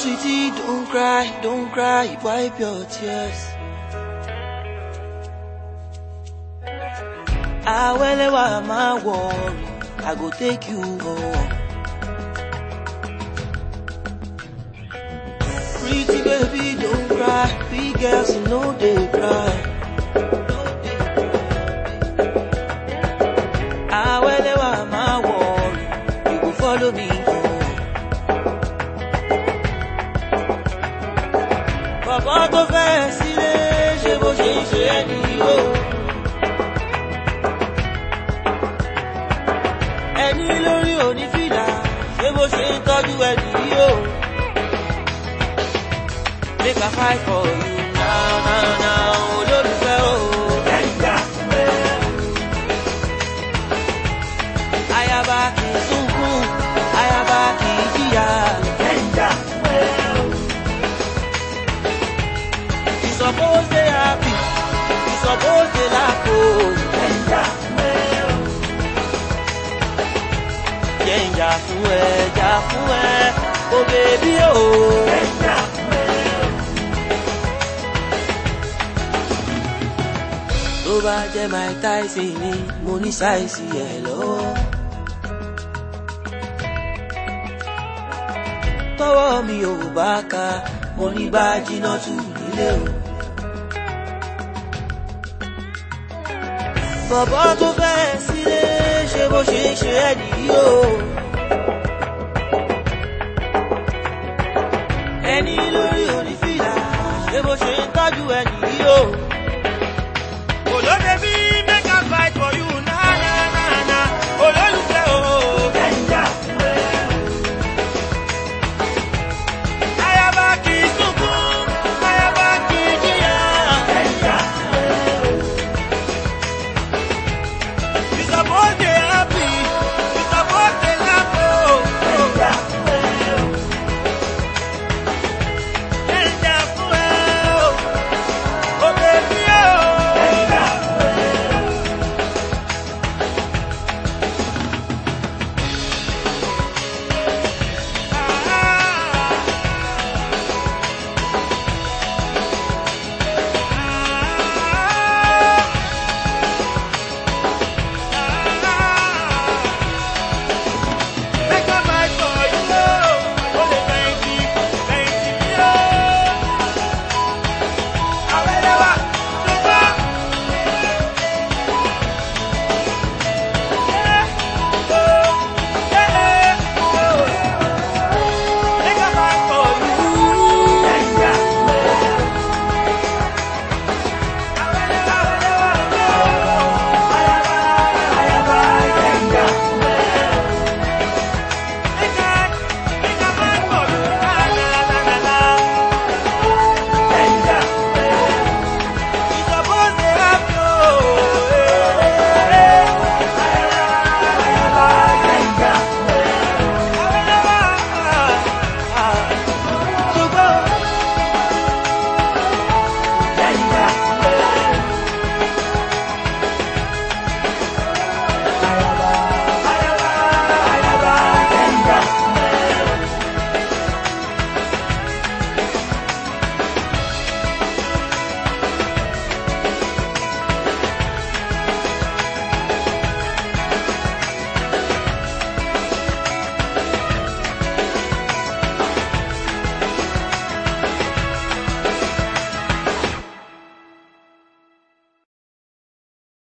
sweetie, don't cry, don't cry, wipe your tears. I will wa my wall, I go take you home. Pretty baby, don't cry, big girls you know they cry. bàbá tó fẹ́ sílé ṣe bó ṣe ń ṣe ẹni o. ẹni lórí òní fìlà ṣe bó ṣe ń tọ́jú ẹni o. make I fight for you now now now olólùfẹ́ o. ayaba kìí sún. jẹ́ ń jà fún ẹ jà fún ẹ o bèbí o. tó bá jẹ́ Mike Tyson ni mo ní ṣáìsì ẹ̀ lọ́wọ́. tọwọ́ mi ò bá ka mo ní bá tu tù nílé o. bọ̀bọ̀ tó fẹ́ fi ń ṣe ẹ́ nìyí o. ẹni lórí onífẹ́.